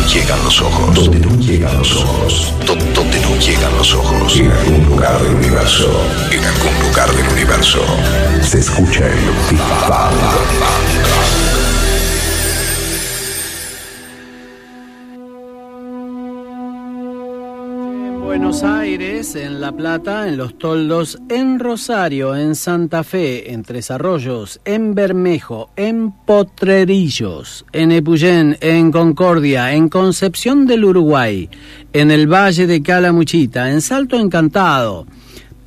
no llegan los ojos. Donde no llegan los ojos. Donde no llegan los ojos. En algún lugar del universo. En algún lugar del universo. Se escucha el Big Buenos Aires, en La Plata, en Los Toldos, en Rosario, en Santa Fe, en Tres Arroyos, en Bermejo, en Potrerillos, en Epuyén, en Concordia, en Concepción del Uruguay, en el Valle de Calamuchita, en Salto Encantado,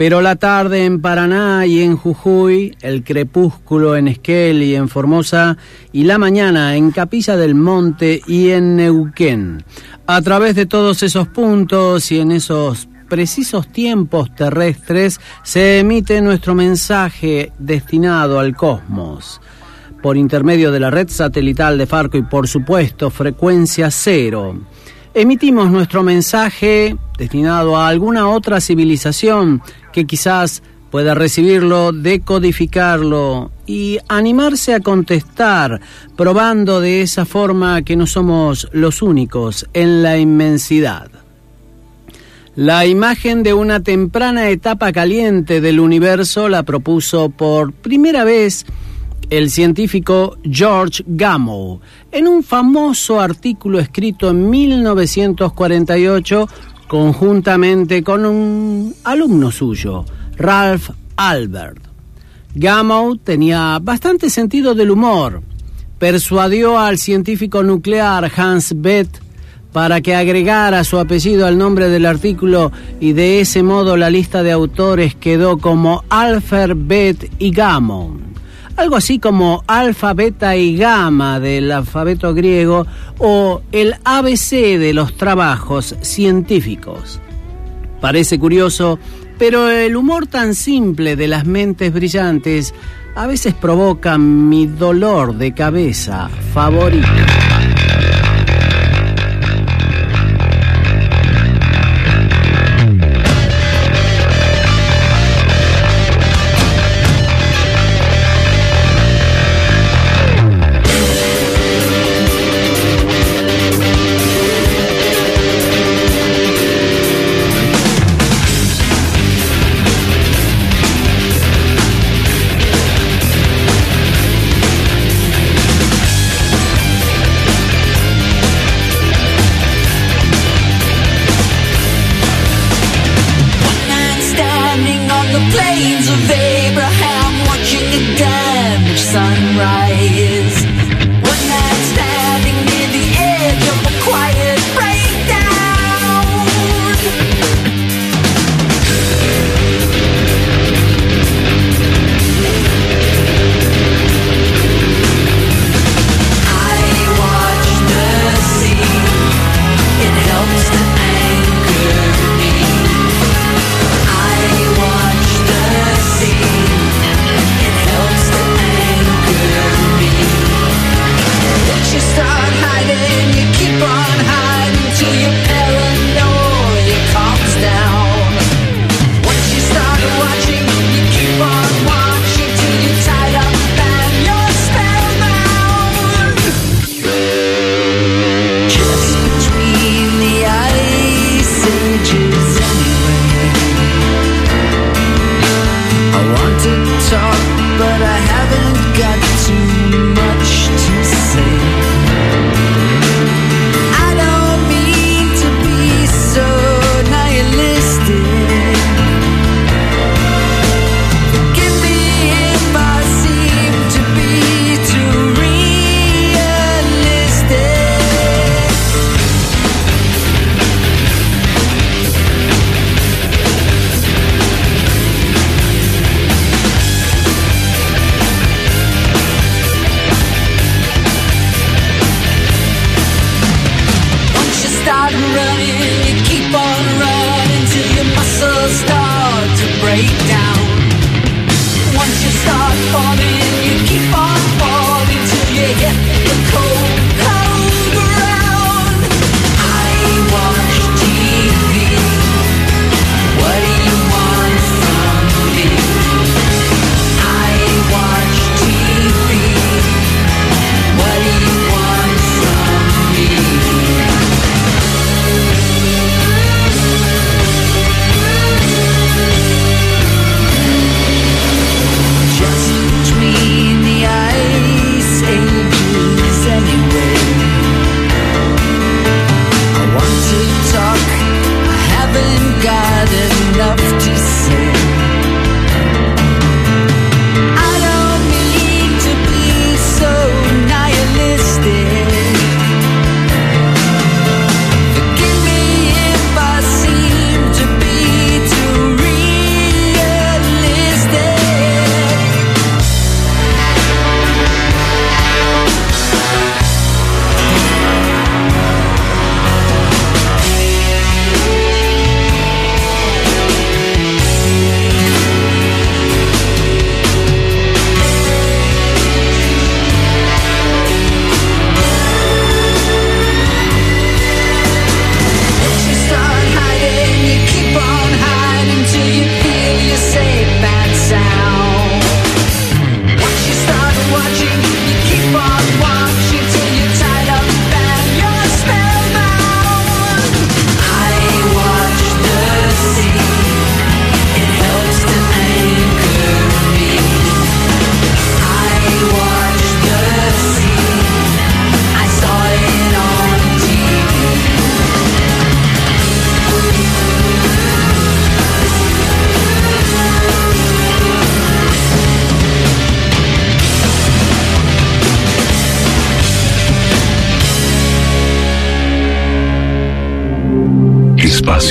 pero la tarde en Paraná y en Jujuy, el crepúsculo en Esquel y en Formosa, y la mañana en Capilla del Monte y en Neuquén. A través de todos esos puntos y en esos precisos tiempos terrestres se emite nuestro mensaje destinado al cosmos. Por intermedio de la red satelital de Farco y por supuesto frecuencia cero. Emitimos nuestro mensaje destinado a alguna otra civilización que quizás pueda recibirlo, decodificarlo y animarse a contestar, probando de esa forma que no somos los únicos en la inmensidad. La imagen de una temprana etapa caliente del universo la propuso por primera vez el científico George Gamow en un famoso artículo escrito en 1948 conjuntamente con un alumno suyo, Ralph Albert. Gamow tenía bastante sentido del humor. Persuadió al científico nuclear Hans Bethe para que agregara su apellido al nombre del artículo y de ese modo la lista de autores quedó como Alpher, Bet y Gamow. Algo así como alfa, beta y gamma del alfabeto griego o el ABC de los trabajos científicos. Parece curioso pero el humor tan simple de las mentes brillantes a veces provoca mi dolor de cabeza favorito.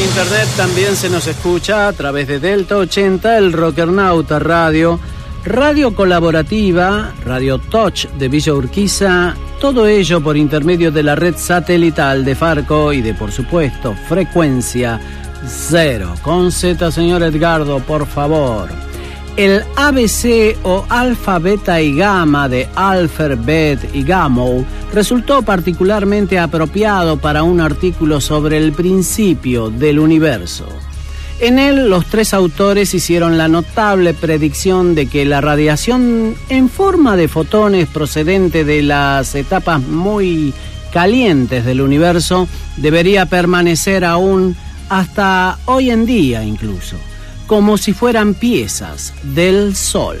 Internet también se nos escucha a través de Delta 80, el Rockernauta Radio, Radio Colaborativa, Radio Touch de Villa Urquiza, todo ello por intermedio de la red satelital de Farco y de, por supuesto, frecuencia cero. Con Z, señor Edgardo, por favor. El ABC o alfa, beta y gamma de alphabet y gamma resultó particularmente apropiado para un artículo sobre el principio del universo. En él los tres autores hicieron la notable predicción de que la radiación en forma de fotones procedente de las etapas muy calientes del universo debería permanecer aún hasta hoy en día incluso como si fueran piezas del sol.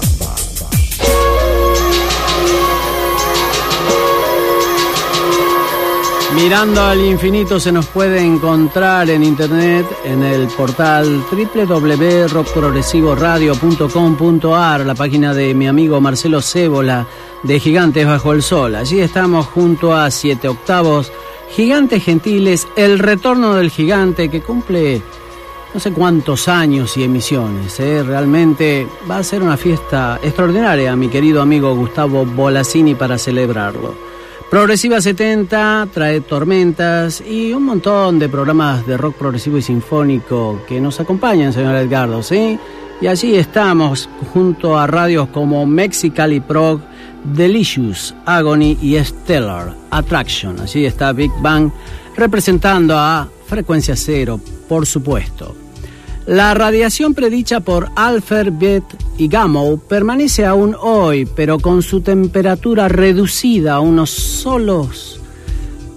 Mirando al infinito se nos puede encontrar en internet en el portal www.rockprogresivoradio.com.ar, la página de mi amigo Marcelo Cébola de Gigantes Bajo el Sol. Allí estamos junto a Siete Octavos, Gigantes Gentiles, el retorno del gigante que cumple no sé cuántos años y emisiones. ¿eh? Realmente va a ser una fiesta extraordinaria, mi querido amigo Gustavo Bolasini, para celebrarlo. Progresiva 70 trae tormentas y un montón de programas de rock progresivo y sinfónico que nos acompañan, señor Edgardo, ¿sí? Y allí estamos junto a radios como Mexicali Prog, Delicious, Agony y Stellar Attraction. Allí está Big Bang representando a Frecuencia Cero, por supuesto. La radiación predicha por Alfred Bet y Gamow permanece aún hoy, pero con su temperatura reducida a unos solos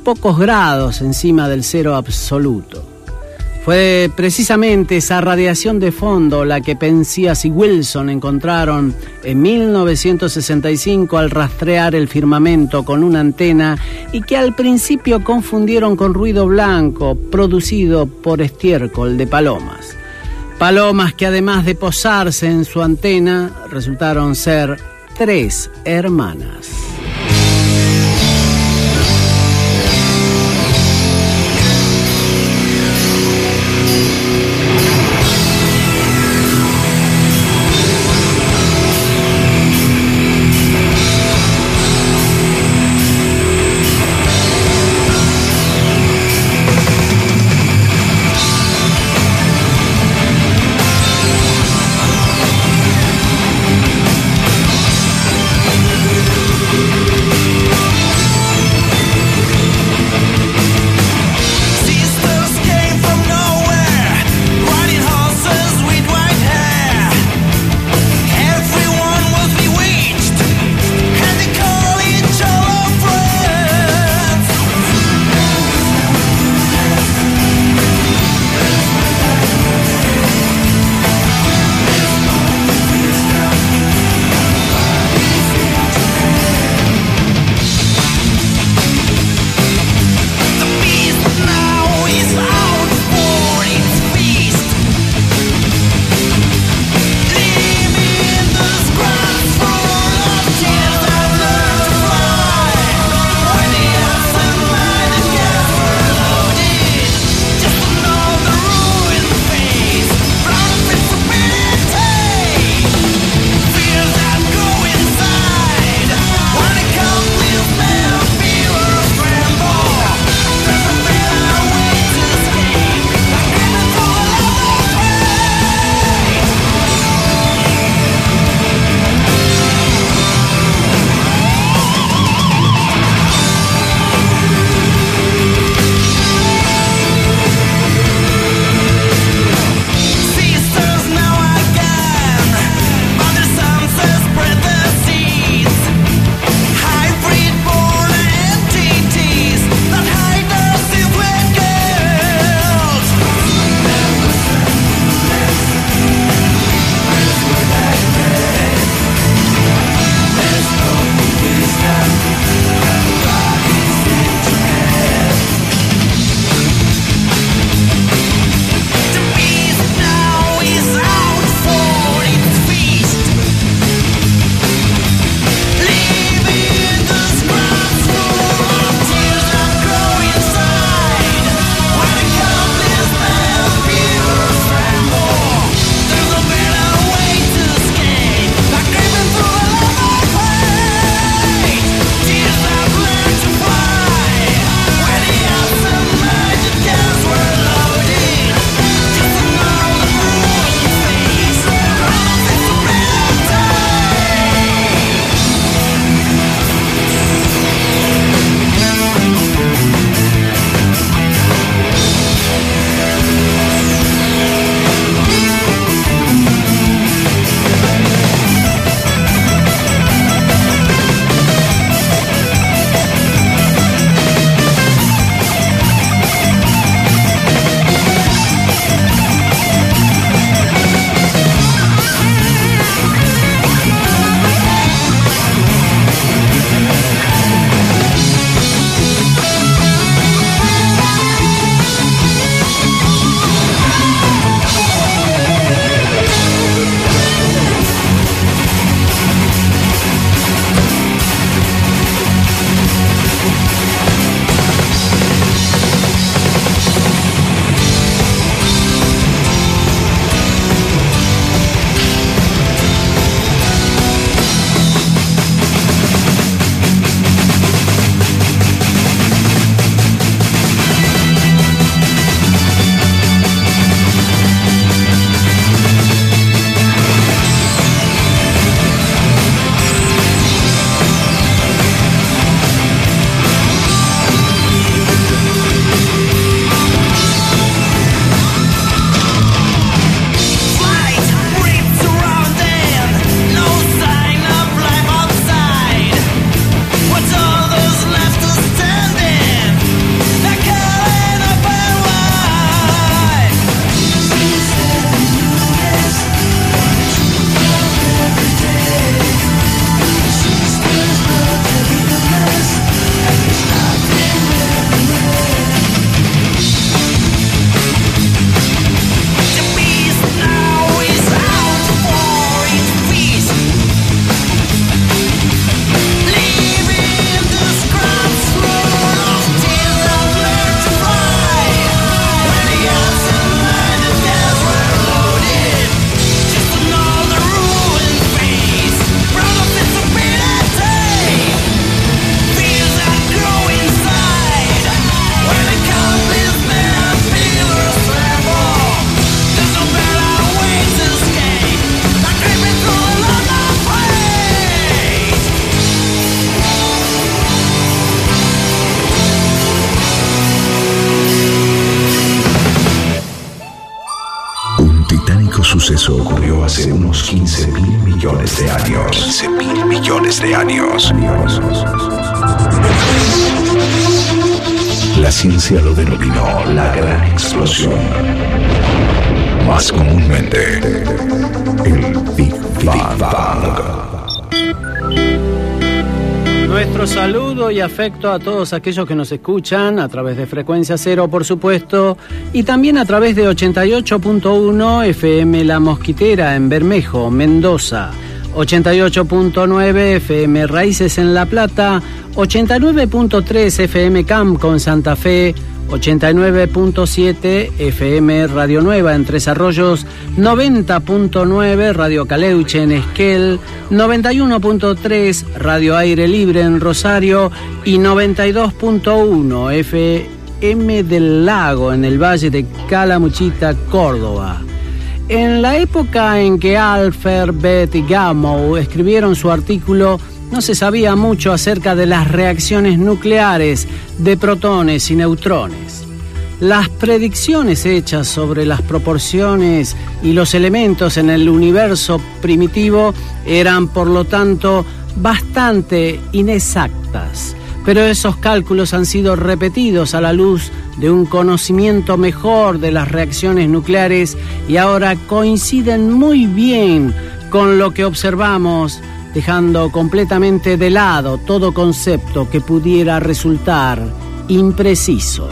pocos grados encima del cero absoluto. Fue precisamente esa radiación de fondo la que Penzias y Wilson encontraron en 1965 al rastrear el firmamento con una antena y que al principio confundieron con ruido blanco producido por estiércol de palomas. Palomas que además de posarse en su antena resultaron ser tres hermanas. Ciencia lo denominó la gran explosión. Más comúnmente, el Big Bang. Nuestro saludo y afecto a todos aquellos que nos escuchan a través de frecuencia cero, por supuesto, y también a través de 88.1 FM La Mosquitera en Bermejo, Mendoza, 88.9 FM Raíces en La Plata, 89.3 FM Camp con Santa Fe, 89.7 FM Radio Nueva en Tres Arroyos, 90.9 Radio Caleuche en Esquel, 91.3 Radio Aire Libre en Rosario y 92.1 FM del Lago en el Valle de Calamuchita, Córdoba. En la época en que Alfred, Beth y Gamow escribieron su artículo no se sabía mucho acerca de las reacciones nucleares de protones y neutrones. Las predicciones hechas sobre las proporciones y los elementos en el universo primitivo eran, por lo tanto, bastante inexactas, pero esos cálculos han sido repetidos a la luz de un conocimiento mejor de las reacciones nucleares y ahora coinciden muy bien con lo que observamos dejando completamente de lado todo concepto que pudiera resultar impreciso.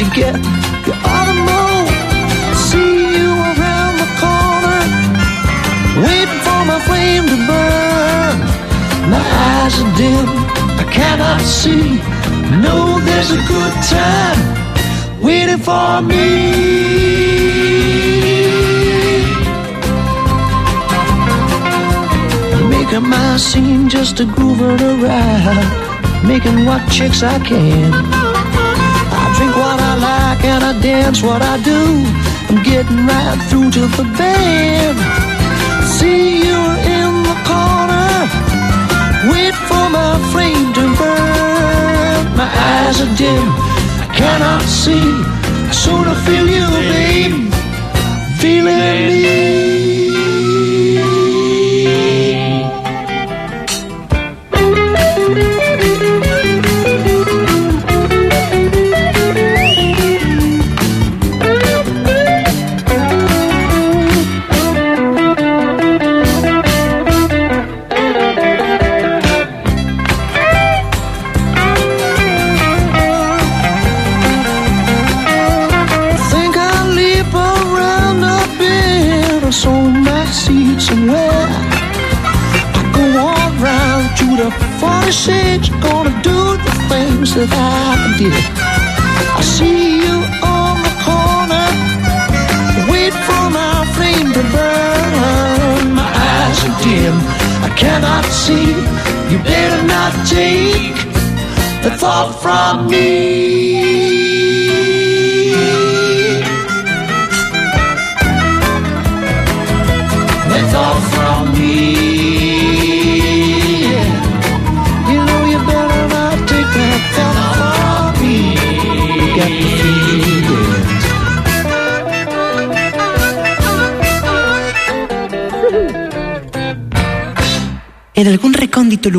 You get See you around the corner, waiting for my flame to burn. My eyes are dim, I cannot see. No, there's a good time waiting for me. Making my scene just to groove it around. Making what chicks I can. And I dance what I do. I'm getting right through to the band. See you in the corner. Wait for my flame to burn. My eyes are dim, I cannot see. I sort of feel you, babe. Feeling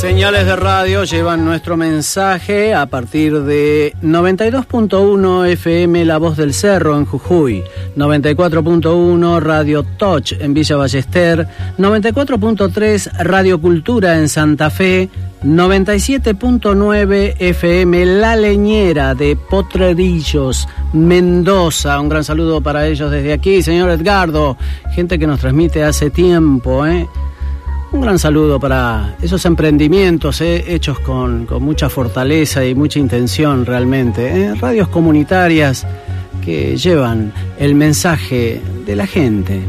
Señales de radio llevan nuestro mensaje a partir de 92.1 FM La Voz del Cerro en Jujuy, 94.1 Radio Touch en Villa Ballester, 94.3 Radio Cultura en Santa Fe, 97.9 FM La Leñera de Potrerillos, Mendoza. Un gran saludo para ellos desde aquí, señor Edgardo, gente que nos transmite hace tiempo. ¿eh? Un gran saludo para esos emprendimientos ¿eh? hechos con, mucha fortaleza y mucha intención realmente. ¿eh? Radios comunitarias que llevan el mensaje de la gente.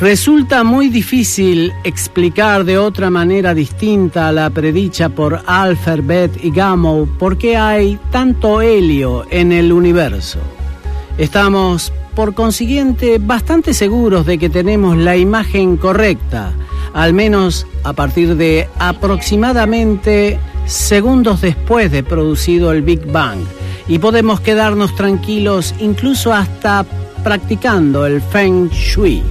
Resulta muy difícil explicar de otra manera distinta la predicha por Alphabet y Gamow por qué hay tanto helio en el universo. Estamos, por consiguiente, bastante seguros de que tenemos la imagen correcta, al menos a partir de aproximadamente segundos después de producido el Big Bang, y podemos quedarnos tranquilos incluso hasta practicando el Feng Shui.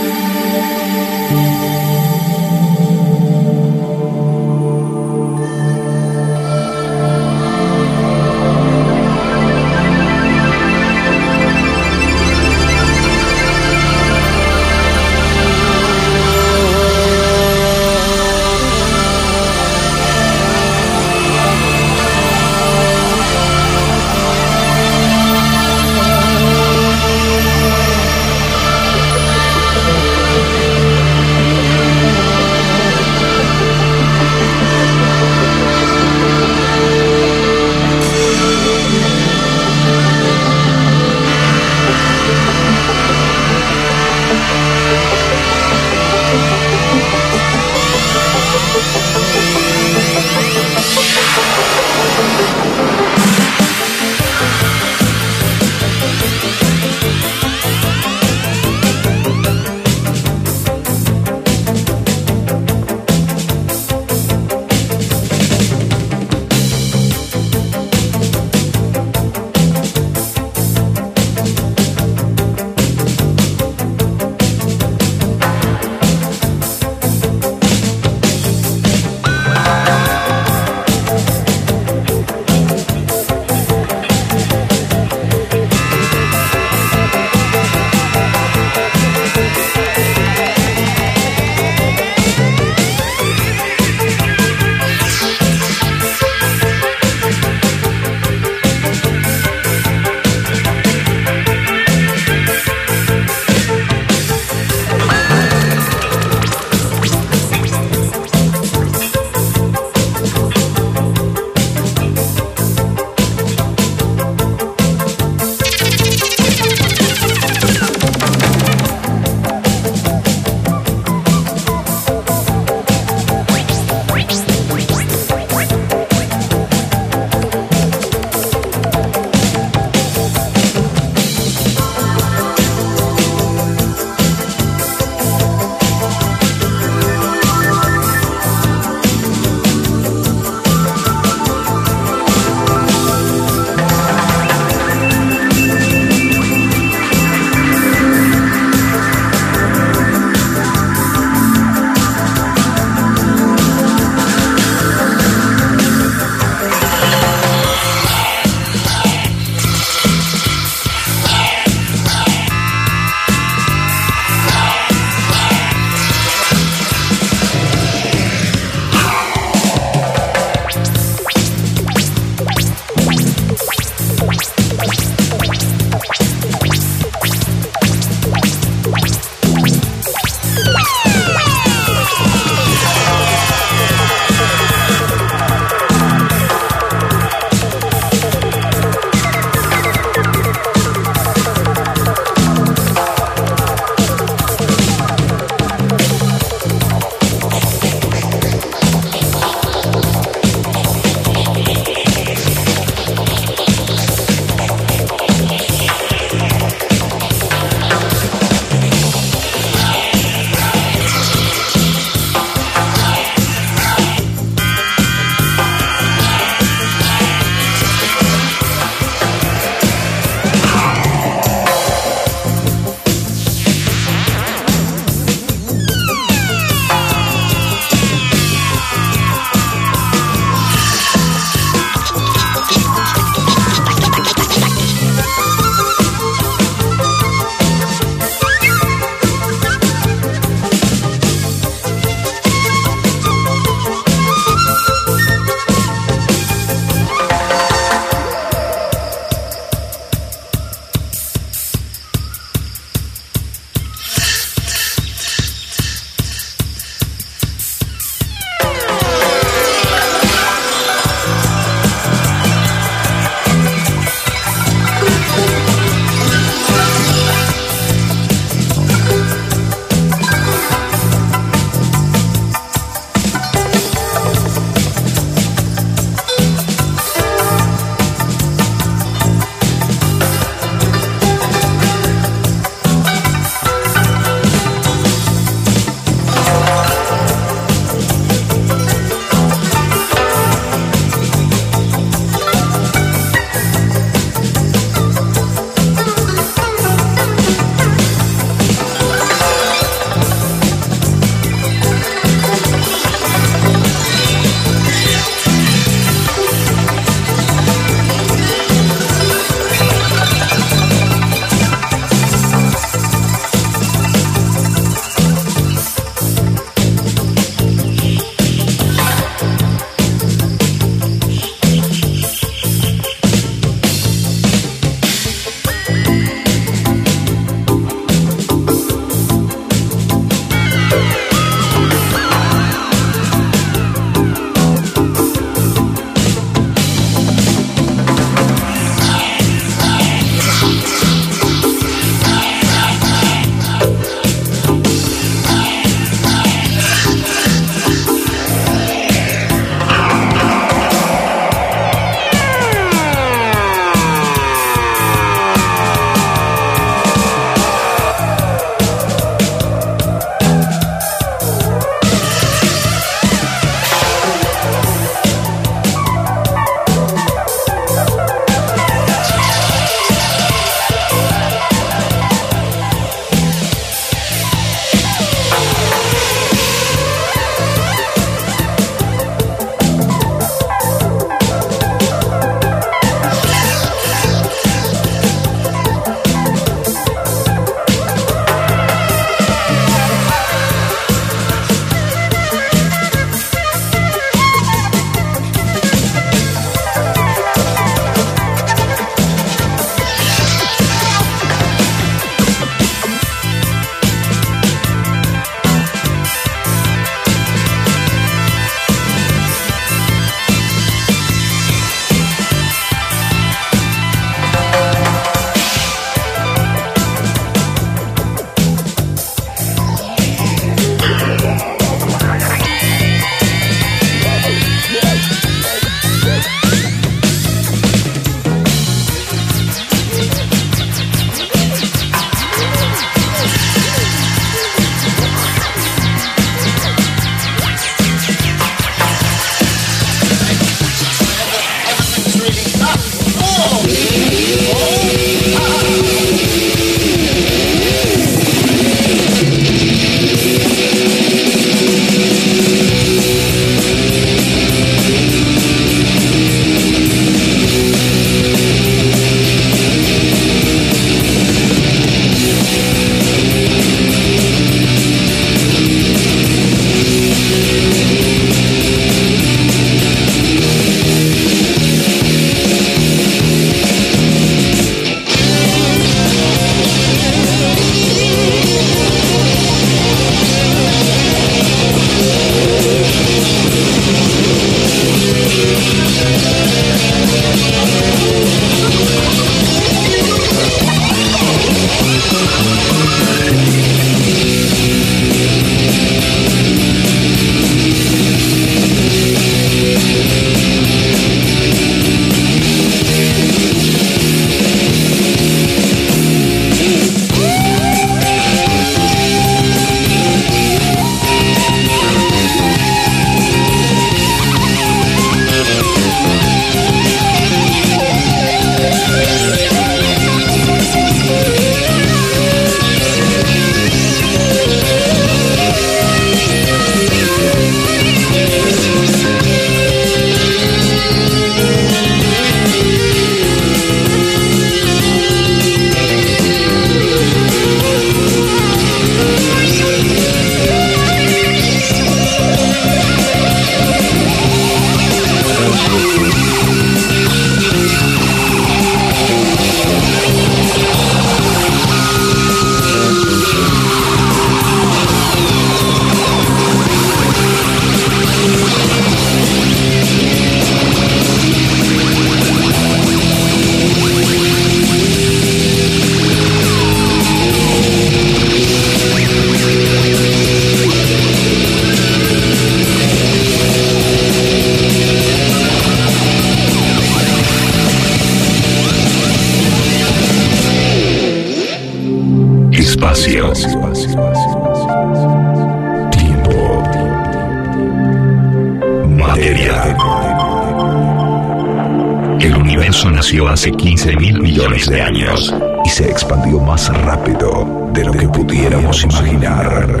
Expandió más rápido de lo que pudiéramos imaginar.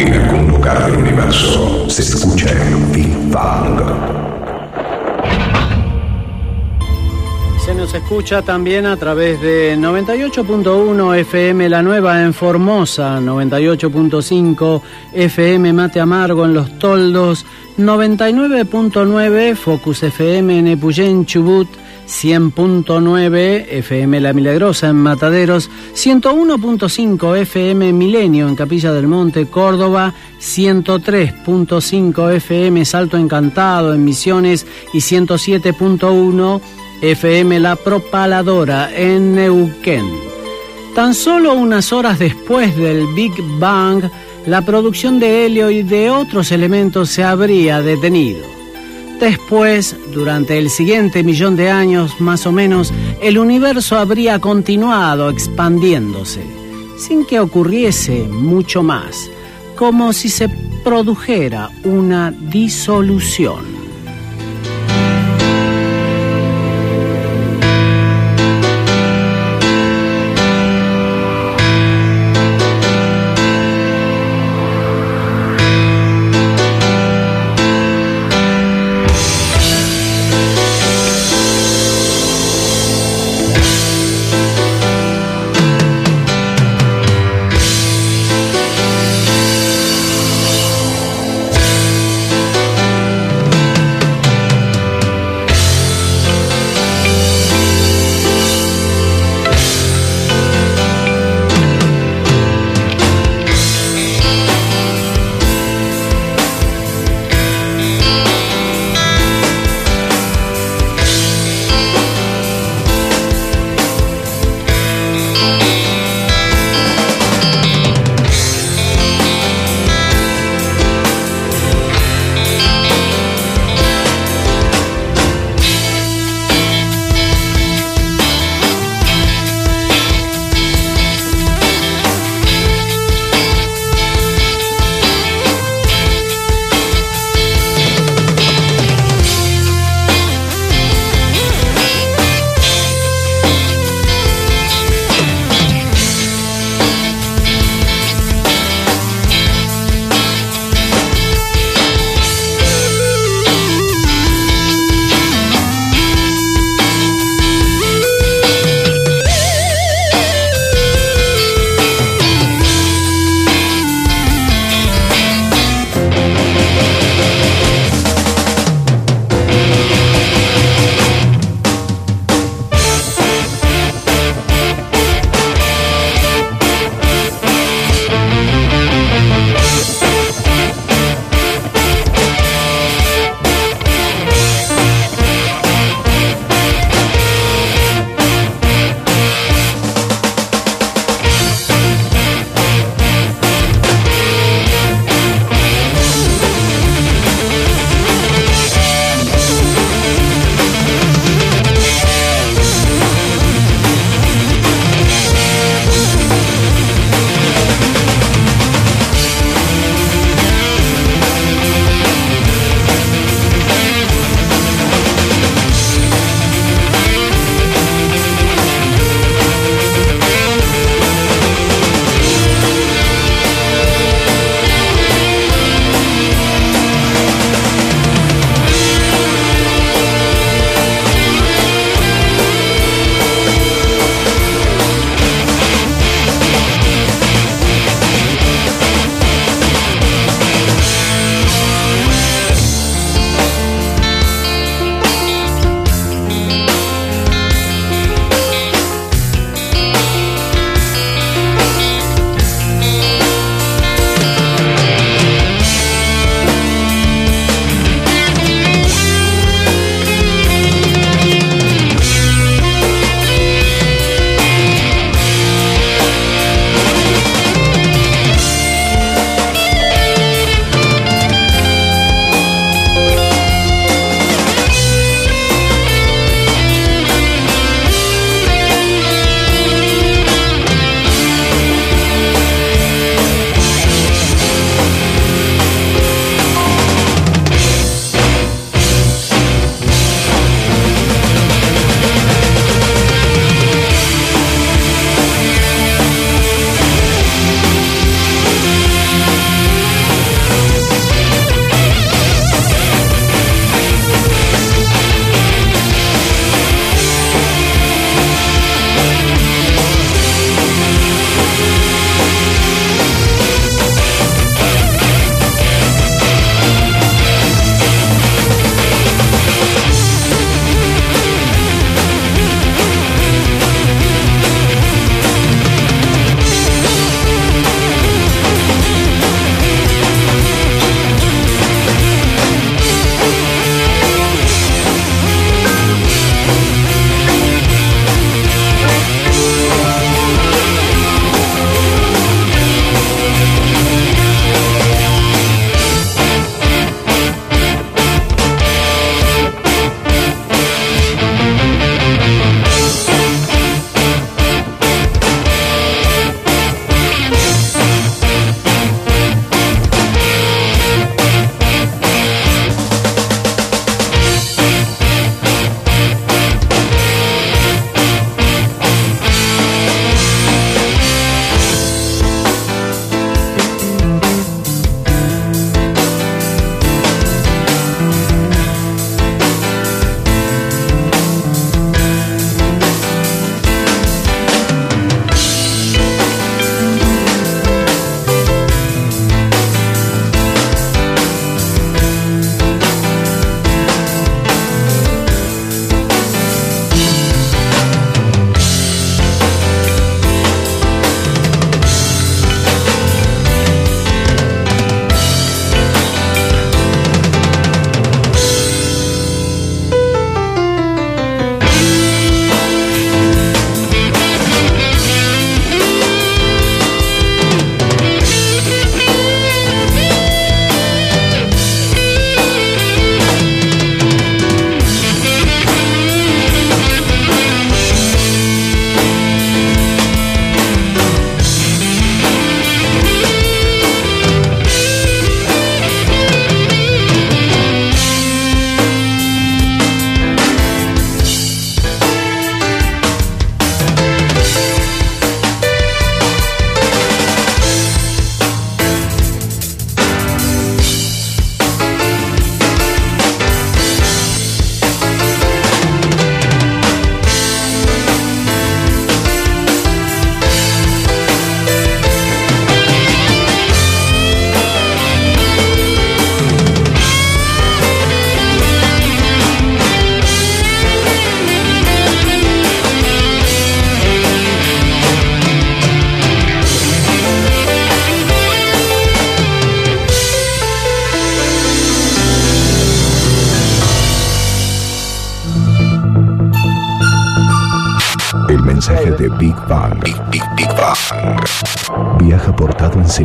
En algún lugar del universo se escucha el Big Bang. Se nos escucha también a través de 98.1 FM La Nueva en Formosa, 98.5 FM Mate Amargo en Los Toldos, 99.9 Focus FM en Epuyén, Chubut, 100.9 FM La Milagrosa en Mataderos, 101.5 FM Milenio en Capilla del Monte, Córdoba, 103.5 FM Salto Encantado en Misiones y 107.1 FM La Propaladora en Neuquén. Tan solo unas horas después del Big Bang, la producción de helio y de otros elementos se habría detenido. Después, durante el siguiente millón de años más o menos, el universo habría continuado expandiéndose, sin que ocurriese mucho más, como si se produjera una disolución.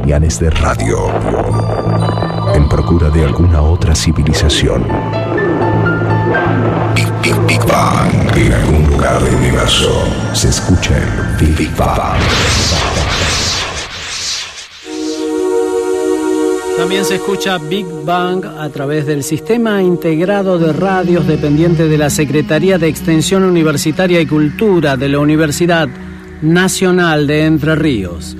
De radio. En procura de alguna otra civilización. Big, Big, Big Bang. En algún lugar del universo se escucha el Big, Big Bang. También se escucha Big Bang a través del Sistema Integrado de Radios dependiente de la Secretaría de Extensión Universitaria y Cultura de la Universidad Nacional de Entre Ríos.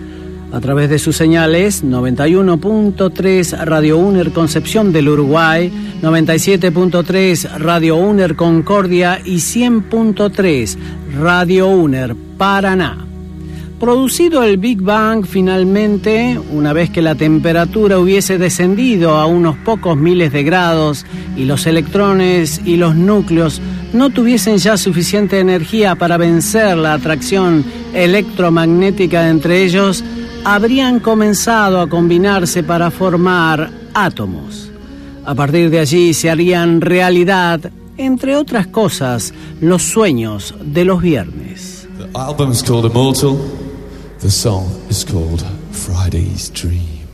A través de sus señales 91.3 Radio UNER Concepción del Uruguay, 97.3 Radio UNER Concordia y 100.3 Radio UNER Paraná. Producido el Big Bang finalmente, una vez que la temperatura hubiese descendido a unos pocos miles de grados y los electrones y los núcleos no tuviesen ya suficiente energía para vencer la atracción electromagnética entre ellos, habrían comenzado a combinarse para formar átomos. A partir de allí se harían realidad, entre otras cosas, los sueños de los viernes. Called Friday's Dream.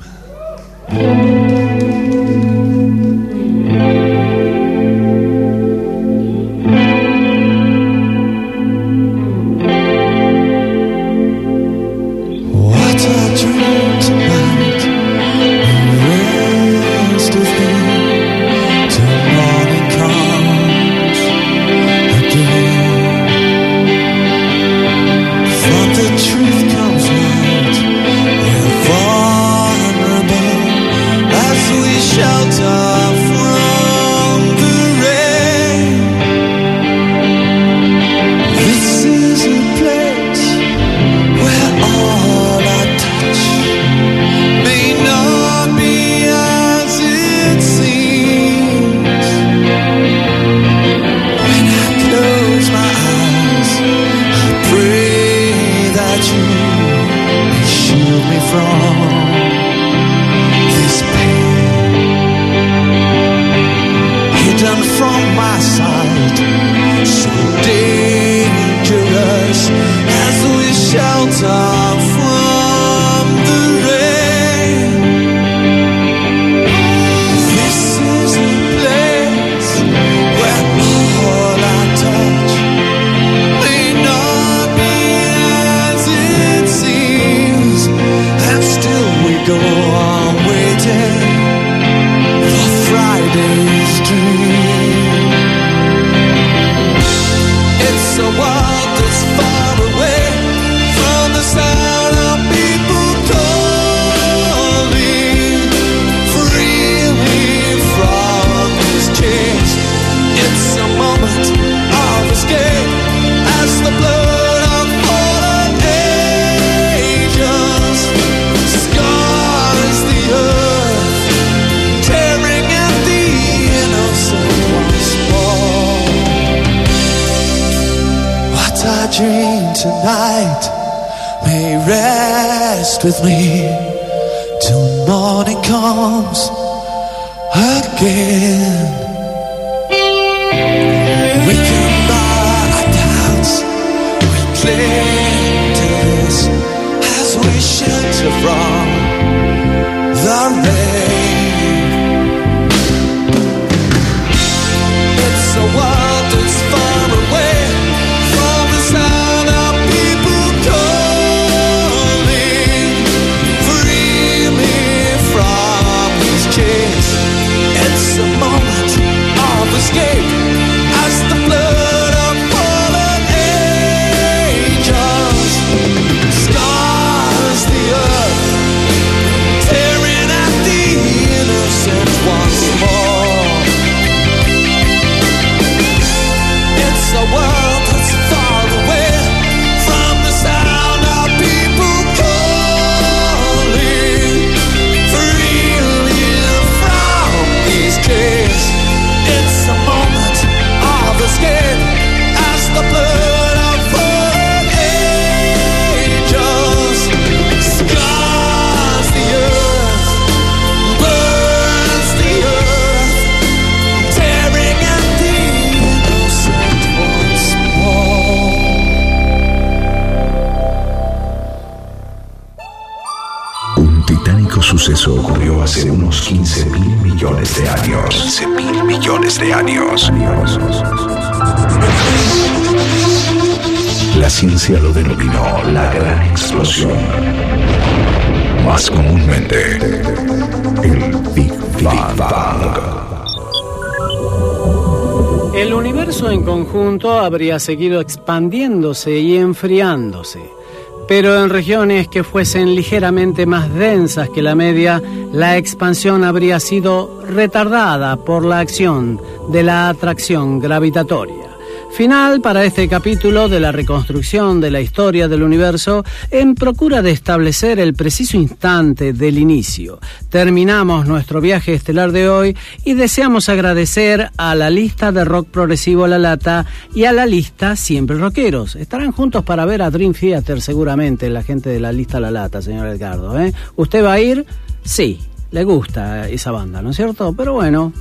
15 años. La ciencia lo denominó la gran explosión. Más comúnmente, el Big Bang. El universo en conjunto habría seguido expandiéndose y enfriándose, pero en regiones que fuesen ligeramente más densas que la media, la expansión habría sido retardada por la acción de la atracción gravitatoria. Final para este capítulo de la reconstrucción de la historia del universo en procura de establecer el preciso instante del inicio. Terminamos nuestro viaje estelar de hoy y deseamos agradecer a la lista de rock progresivo La Lata y a la lista Siempre Rockeros. Estarán juntos para ver a Dream Theater seguramente la gente de la lista La Lata, señor Edgardo. ¿eh? ¿Usted va a ir? Sí, le gusta esa banda, ¿no es cierto? Pero bueno,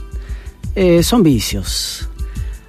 eh, son vicios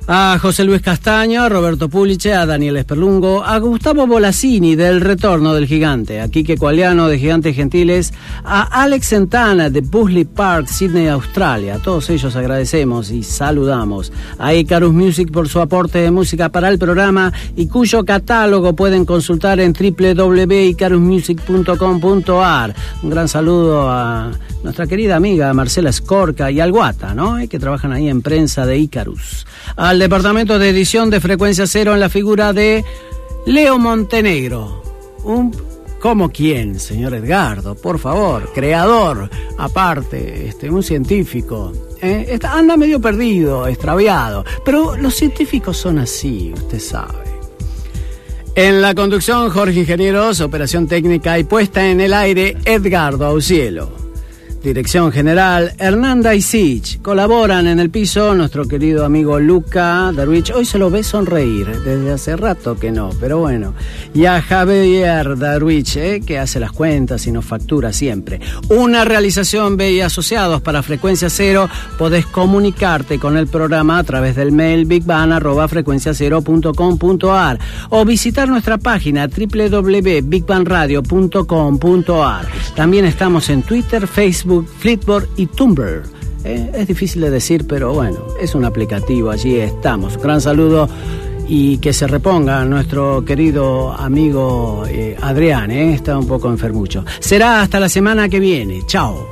a José Luis Castaño, a Roberto Puliche, a Daniel Esperlungo, a Gustavo Bolasini del Retorno del Gigante, a Quique Cualiano de Gigantes Gentiles, a Alex Santana de Busley Park, Sydney, Australia. Todos ellos agradecemos y saludamos. A Icarus Music por su aporte de música para el programa y cuyo catálogo pueden consultar en www.icarusmusic.com.ar. Un gran saludo a nuestra querida amiga Marcela Scorca y al Guata, ¿no? que trabajan ahí en prensa de Icarus al departamento de edición de Frecuencia Cero en la figura de Leo Montenegro. Un ¿Cómo quién, señor Edgardo? Por favor, creador, aparte, este, un científico. ¿eh? anda medio perdido, extraviado, pero los científicos son así, usted sabe. En la conducción, Jorge Ingenieros, operación técnica y puesta en el aire, Edgardo Aucielo. Dirección General, Hernanda y Sich. Colaboran en el piso nuestro querido amigo Luca Darwich. Hoy se lo ve sonreír, desde hace rato que no, pero bueno. Y a Javier Darwich, eh, que hace las cuentas y nos factura siempre. Una realización B y asociados para Frecuencia Cero. Podés comunicarte con el programa a través del mail bigban.frecuenciacero.com.ar o visitar nuestra página www.bigbanradio.com.ar. También estamos en Twitter, Facebook, Flipboard y Tumblr. Eh, es difícil de decir, pero bueno, es un aplicativo, allí estamos. Gran saludo y que se reponga nuestro querido amigo eh, Adrián, eh, está un poco enfermucho. Será hasta la semana que viene. Chao.